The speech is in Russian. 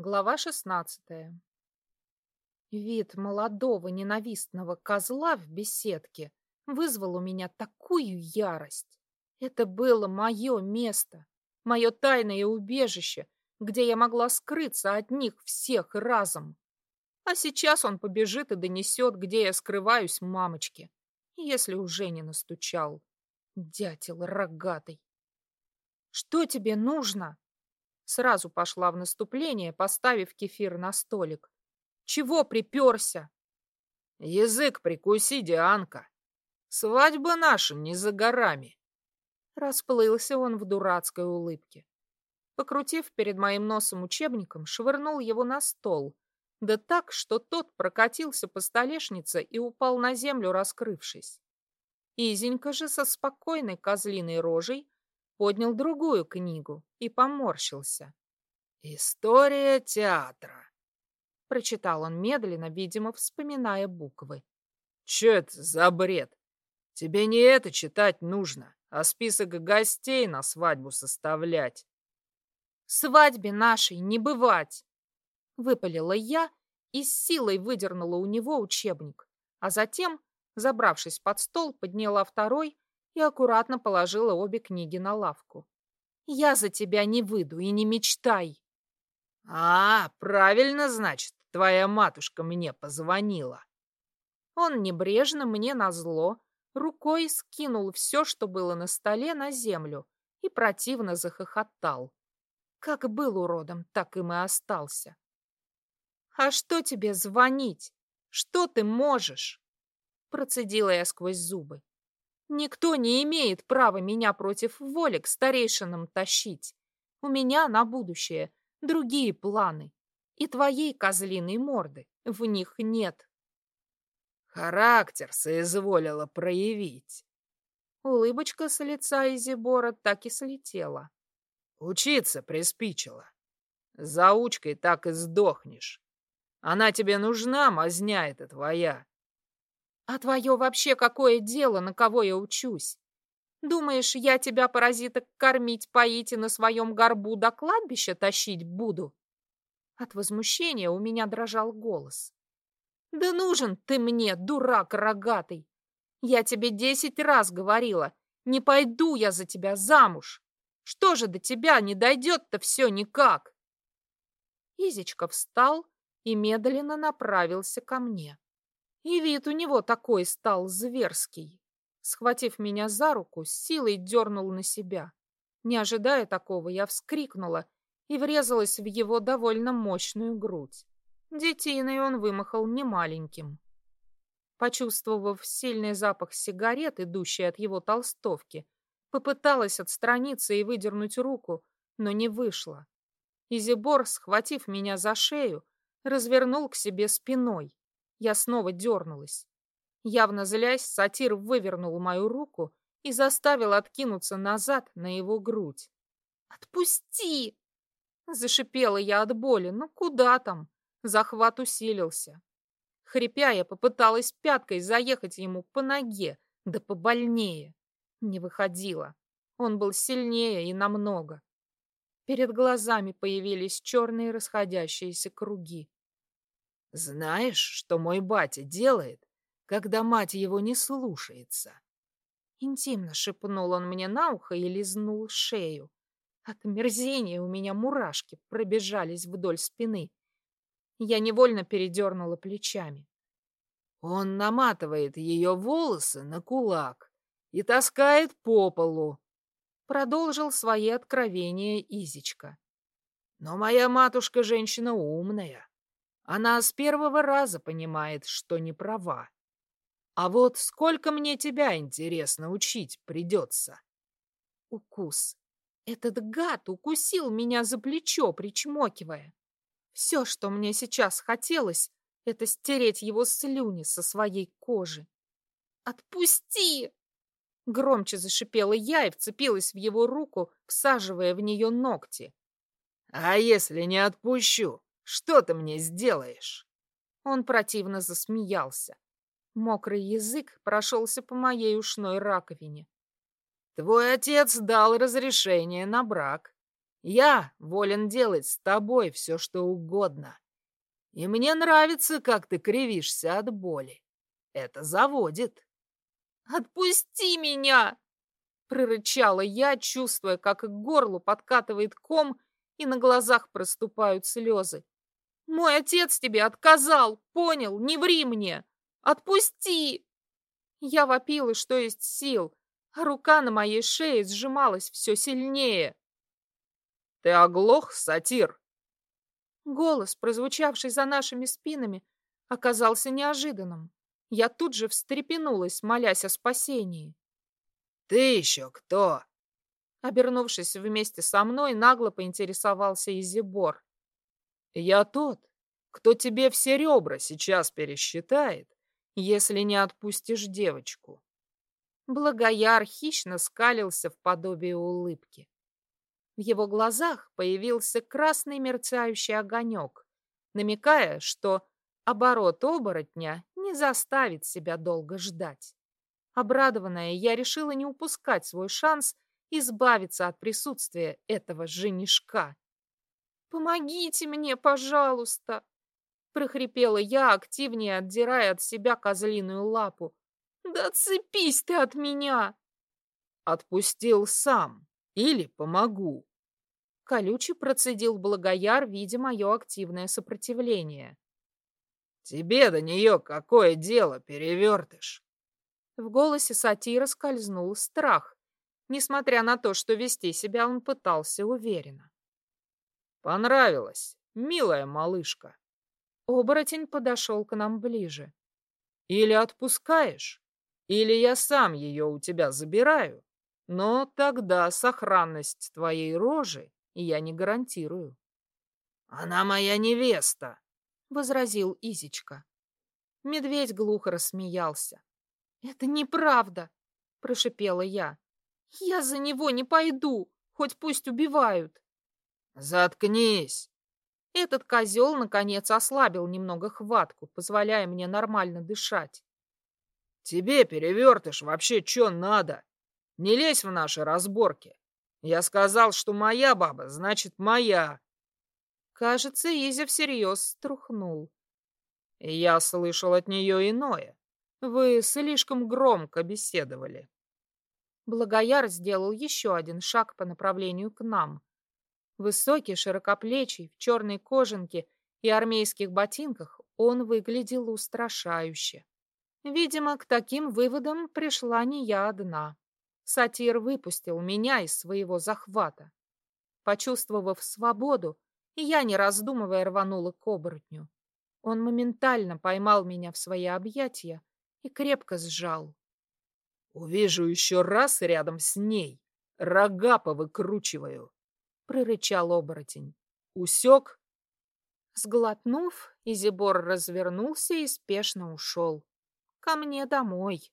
Глава шестнадцатая. Вид молодого ненавистного козла в беседке вызвал у меня такую ярость. Это было мое место, мое тайное убежище, где я могла скрыться от них всех разом. А сейчас он побежит и донесет, где я скрываюсь мамочке, если уже не настучал. Дятел рогатый. «Что тебе нужно?» Сразу пошла в наступление, поставив кефир на столик. Чего приперся? Язык прикуси, Дианка. Свадьба наша не за горами. Расплылся он в дурацкой улыбке. Покрутив перед моим носом учебником, швырнул его на стол, да так, что тот прокатился по столешнице и упал на землю, раскрывшись. Изенька же со спокойной козлиной рожей поднял другую книгу и поморщился. «История театра», — прочитал он медленно, видимо, вспоминая буквы. «Чё это за бред? Тебе не это читать нужно, а список гостей на свадьбу составлять». «Свадьбе нашей не бывать!» — выпалила я и с силой выдернула у него учебник, а затем, забравшись под стол, подняла второй и аккуратно положила обе книги на лавку. «Я за тебя не выйду и не мечтай!» «А, правильно, значит, твоя матушка мне позвонила!» Он небрежно мне назло рукой скинул все, что было на столе, на землю и противно захохотал. Как был уродом, так им и остался. «А что тебе звонить? Что ты можешь?» Процедила я сквозь зубы. Никто не имеет права меня против воли к старейшинам тащить. У меня на будущее другие планы. И твоей козлиной морды в них нет. Характер соизволила проявить. Улыбочка с лица Изибора так и слетела. Учиться приспичила. Заучкой так и сдохнешь. Она тебе нужна, мазня эта твоя. А твое вообще какое дело, на кого я учусь? Думаешь, я тебя, паразиток, кормить, поить и на своем горбу до кладбища тащить буду? От возмущения у меня дрожал голос. Да нужен ты мне, дурак рогатый! Я тебе десять раз говорила, не пойду я за тебя замуж. Что же до тебя не дойдет-то все никак? Изечка встал и медленно направился ко мне. И вид у него такой стал зверский. Схватив меня за руку, силой дернул на себя. Не ожидая такого, я вскрикнула и врезалась в его довольно мощную грудь. Детиной он вымахал немаленьким. Почувствовав сильный запах сигарет, идущий от его толстовки, попыталась отстраниться и выдернуть руку, но не вышло. Изибор, схватив меня за шею, развернул к себе спиной. Я снова дернулась. Явно злясь, сатир вывернул мою руку и заставил откинуться назад на его грудь. «Отпусти!» Зашипела я от боли. «Ну куда там?» Захват усилился. Хрипя, я попыталась пяткой заехать ему по ноге, да побольнее. Не выходило. Он был сильнее и намного. Перед глазами появились черные расходящиеся круги. Знаешь, что мой батя делает, когда мать его не слушается? Интимно шепнул он мне на ухо и лизнул шею. От мерзения у меня мурашки пробежались вдоль спины. Я невольно передернула плечами. Он наматывает ее волосы на кулак и таскает по полу. Продолжил свои откровения Изичка. Но моя матушка женщина умная. Она с первого раза понимает, что не права. А вот сколько мне тебя, интересно, учить придется? Укус. Этот гад укусил меня за плечо, причмокивая. Все, что мне сейчас хотелось, это стереть его слюни со своей кожи. «Отпусти!» Громче зашипела я и вцепилась в его руку, всаживая в нее ногти. «А если не отпущу?» Что ты мне сделаешь?» Он противно засмеялся. Мокрый язык прошелся по моей ушной раковине. «Твой отец дал разрешение на брак. Я волен делать с тобой все, что угодно. И мне нравится, как ты кривишься от боли. Это заводит. «Отпусти меня!» Прорычала я, чувствуя, как к горлу подкатывает ком и на глазах проступают слезы. «Мой отец тебе отказал, понял? Не ври мне! Отпусти!» Я вопила, что есть сил, а рука на моей шее сжималась все сильнее. «Ты оглох, сатир?» Голос, прозвучавший за нашими спинами, оказался неожиданным. Я тут же встрепенулась, молясь о спасении. «Ты еще кто?» Обернувшись вместе со мной, нагло поинтересовался Изибор. «Я тот, кто тебе все ребра сейчас пересчитает, если не отпустишь девочку». Благояр хищно скалился в подобие улыбки. В его глазах появился красный мерцающий огонек, намекая, что оборот оборотня не заставит себя долго ждать. Обрадованная, я решила не упускать свой шанс избавиться от присутствия этого женишка. «Помогите мне, пожалуйста!» прохрипела я, активнее отдирая от себя козлиную лапу. «Да цепись ты от меня!» «Отпустил сам или помогу?» Колючий процедил Благояр, видя мое активное сопротивление. «Тебе до нее какое дело, перевертыш?» В голосе сатира скользнул страх, несмотря на то, что вести себя он пытался уверенно. «Понравилось, милая малышка!» Оборотень подошел к нам ближе. «Или отпускаешь, или я сам ее у тебя забираю, но тогда сохранность твоей рожи я не гарантирую». «Она моя невеста!» — возразил Изичка. Медведь глухо рассмеялся. «Это неправда!» — прошипела я. «Я за него не пойду, хоть пусть убивают!» «Заткнись!» Этот козел, наконец, ослабил немного хватку, позволяя мне нормально дышать. «Тебе, перевертыш, вообще что надо? Не лезь в наши разборки. Я сказал, что моя баба, значит, моя!» Кажется, Изя всерьез струхнул. «Я слышал от нее иное. Вы слишком громко беседовали. Благояр сделал еще один шаг по направлению к нам. Высокий, широкоплечий, в черной кожанке и армейских ботинках он выглядел устрашающе. Видимо, к таким выводам пришла не я одна. Сатир выпустил меня из своего захвата. Почувствовав свободу, я, не раздумывая, рванула к оборотню. Он моментально поймал меня в свои объятия и крепко сжал. «Увижу еще раз рядом с ней, рога повыкручиваю», — прорычал оборотень. «Усек?» Сглотнув, Изибор развернулся и спешно ушел. Ко мне домой.